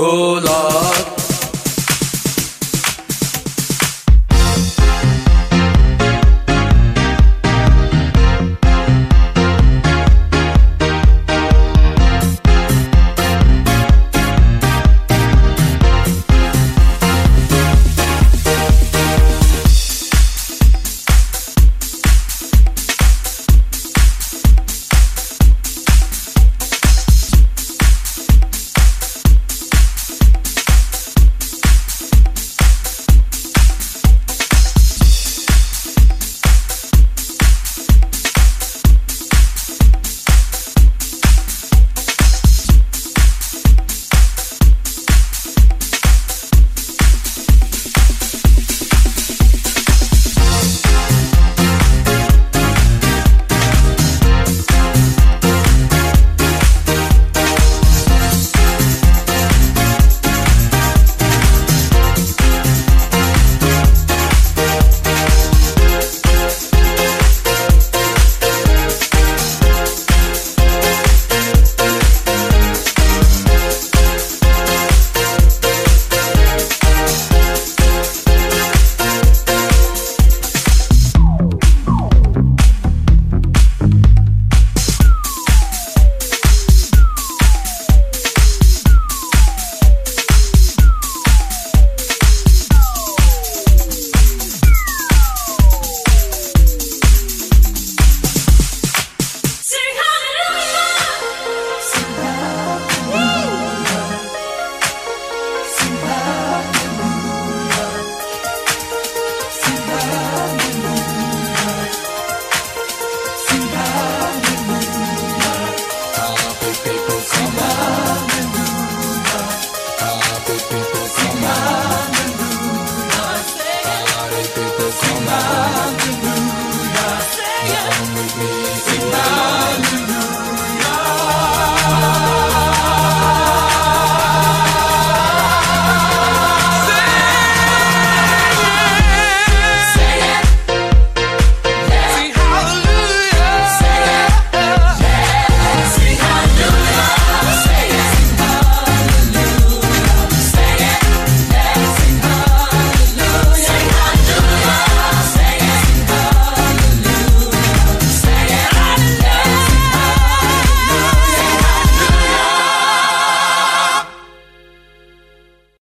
Oh Lord.